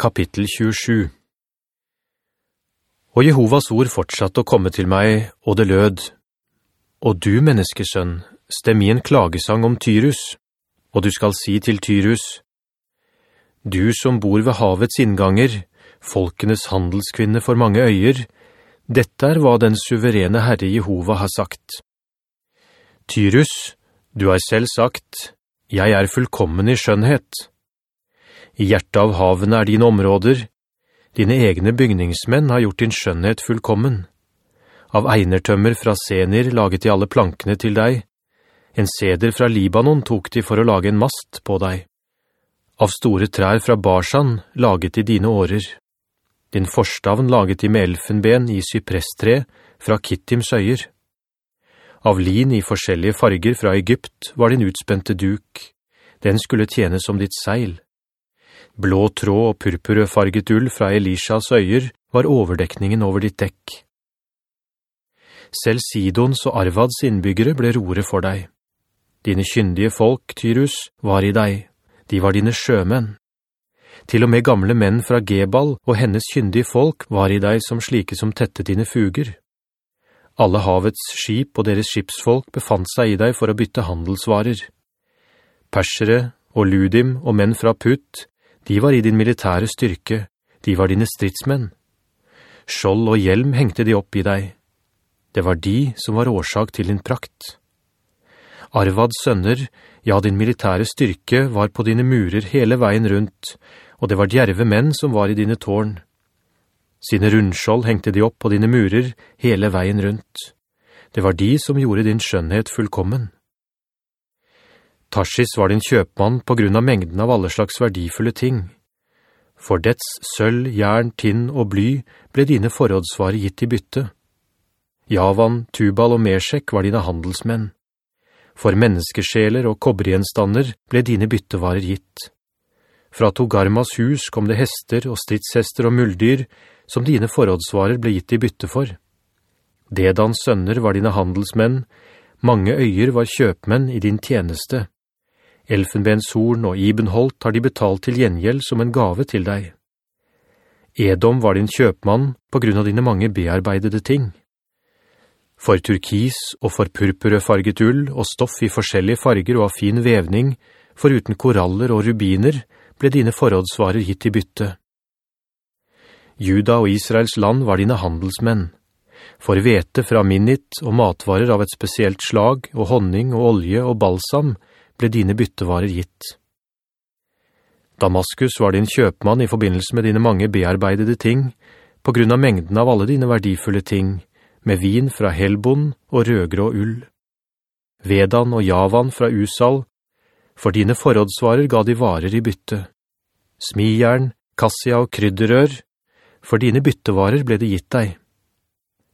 Kapittel 27 Og Jehovas ord fortsatte å komme til meg, og det lød, «Og du, menneskesønn, stem i en klagesang om Tyrus, og du skal si til Tyrus, «Du som bor ved havets innganger, folkenes handelskvinne for mange øyer, dette er hva den suverene Herre Jehova har sagt. Tyrus, du har selv sagt, «Jeg er fullkommen i skjønnhet.» I hjertet av havene er dine områder. Dine egne bygningsmenn har gjort din skjønnhet fullkommen. Av einertømmer fra senir laget de alle plankene til deg. En seder fra Libanon tok de for å lage en mast på deg. Av store trær fra Barsan laget de dine årer. Din forstavn laget de med elfenben i sypresstre fra Kittims øyer. Av lin i forskjellige farger fra Egypt var din utspente duk. Den skulle tjene som ditt seil. Blå tråd og purpurfarget ull fra Elishas øyer var overdekningen over ditt dekk. Selv Sidons og Arvads innbyggere ble roret for deg. Dine kyndige folk, Tyrus, var i deg. De var dine sjømenn. Til og med gamle menn fra Gebal og hennes kyndige folk var i deg som slike som tette dine fuger. Alle havets skip og deres skipsfolk befant seg i deg for å bytte handelsvarer. Persere og Ludim og menn fra Putt de var i din militære styrke, de var dine stridsmenn. Skjold og hjelm hengte de opp i deg. Det var de som var årsak til din prakt. Arvads sønner, ja, din militære styrke var på dine murer hele veien rundt, og det var djerve menn som var i dine tårn. Sine rundskjold hengte de opp på dine murer hele veien rundt. Det var de som gjorde din skjønnhet fullkommen. Tarsis var din kjøpmann på grunn av mengden av alle slags verdifulle ting. For dets sølv, jern, tinn og bly ble dine forrådsvarer gitt i bytte. Javan, Tubal og Meshek var dine handelsmenn. For menneskesjeler og kobbergjenstander ble dine byttevarer gitt. Fra Togarmas hus kom det hester og stridshester og muldyr, som dine forrådsvarer ble gitt i bytte for. Dedans sønner var dine handelsmenn, mange øyer var kjøpmenn i din tjeneste. Elfenbenshorn og Ibenholt har de betalt til gjengjeld som en gave til deg. Edom var din kjøpmann på grunn av dine mange bearbeidede ting. For turkis og for purpurfarget ull og stoff i forskjellige farger og av fin vevning, foruten koraller og rubiner, ble dine forrådsvarer gitt i bytte. Juda og Israels land var dine handelsmenn. For vete fra minnit og matvarer av et spesielt slag, og honning og olje og balsam, ble dine byttevarer gitt. Damaskus var din kjøpmann i forbindelse med dine mange bearbeidede ting, på grunn av mengden av alle dine verdifulle ting, med vin fra Helbon og rødgrå ull. Vedan og Javan fra Usal, for dine forrådsvarer ga de varer i bytte. Smijern, kassia og krydderør, for dine byttevarer ble det gitt deg.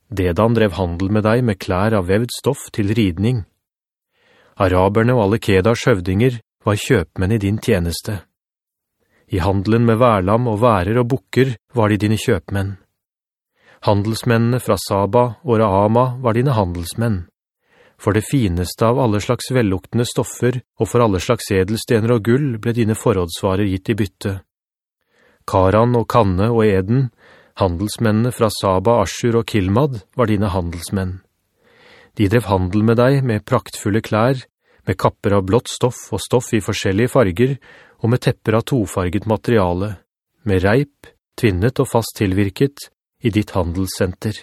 Dedan drev handel med deg med klær av vevd stoff til ridning. Araberne og alle Kedars høvdinger var kjøpmenn i din tjeneste. I handelen med værlam og værer og bukker var de dine kjøpmenn. Handelsmennene fra Saba og Rahama var dine handelsmenn. For det fineste av alle slags velluktende stoffer og for alle slags edelstener og gull ble dine forrådsvarer gitt i bytte. Karan og Kanne og Eden, handelsmennene fra Saba, Ashur og Kilmad var dine handelsmenn. De drev handel med deg med praktfulle klær, med kapper av blått stoff og stoff i forskjellige farger, og med tepper av tofarget materiale, med reip, tvinnet og fast tilvirket, i ditt handelssenter.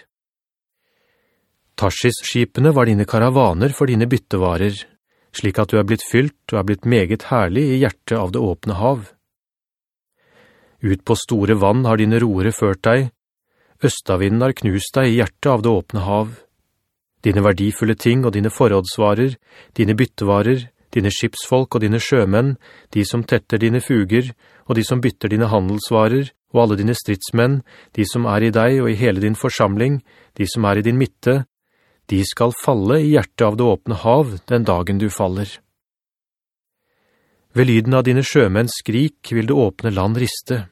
Tarsis-skipene var dine karavaner for dine byttevarer, slik at du er blitt fylt og er blitt meget herlig i hjertet av det åpne hav. Ut på store vann har dine roere ført deg, Østavinden har knust deg i hjertet av det åpne hav. Dine verdifulle ting og dine forrådsvarer, dine byttevarer, dine skipsfolk og dine sjømenn, de som tetter dine fuger, og de som bytter dine handelsvarer, og alle dine stridsmenn, de som er i deg og i hele din forsamling, de som er i din midte, de skal falle i hjertet av det åpne hav den dagen du faller. Ved lyden av dine sjømenns skrik vil det åpne land riste,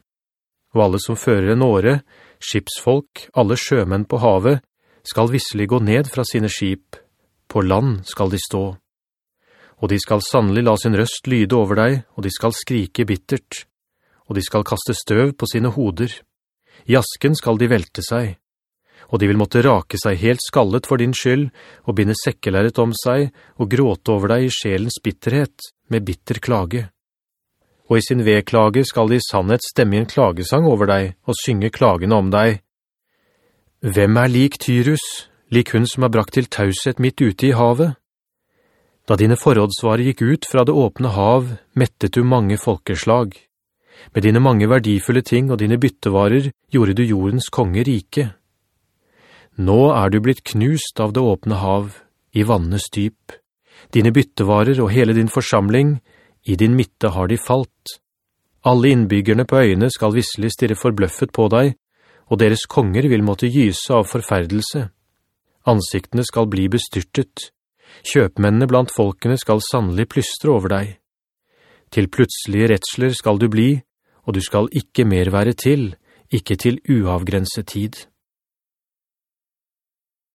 og alle som fører en åre, skipsfolk, alle sjømenn på havet, skal visselig gå ned fra sine skip, på land skal de stå. Og de skal sannelig la sin røst lyde over deg, og de skal skrike bittert. og de skal kaste støv på sine hoder. I asken skal de velte seg, og de vil måtte rake seg helt skallet for din skyld, og binde sekkelæret om seg, og gråte over deg i sjelens bitterhet, med bitter klage. Og i sin vedklage skal de i sannhet stemme en klagesang over deg, og synge klagene om deg. Hvem er lik Tyrus, lik hun som har brakt til tauset midt ute i havet? Da dine forrådsvarer gikk ut fra det åpne hav, mettet du mange folkeslag. Med dine mange verdifulle ting og dine byttevarer gjorde du jordens konge rike. Nå er du blitt knust av det åpne hav, i vannes dyp. Dine byttevarer og hele din forsamling, i din midte har de falt. Alle innbyggerne på øyene skal visselig stirre forbløffet på deg, og deres konger vil måtte gyse av forferdelse. Ansiktene skal bli bestyrtet. Kjøpmennene blant folkene skal sannelig plystre over deg. Til plutselige retsler skal du bli, og du skal ikke mer være til, ikke til uavgrenset tid.»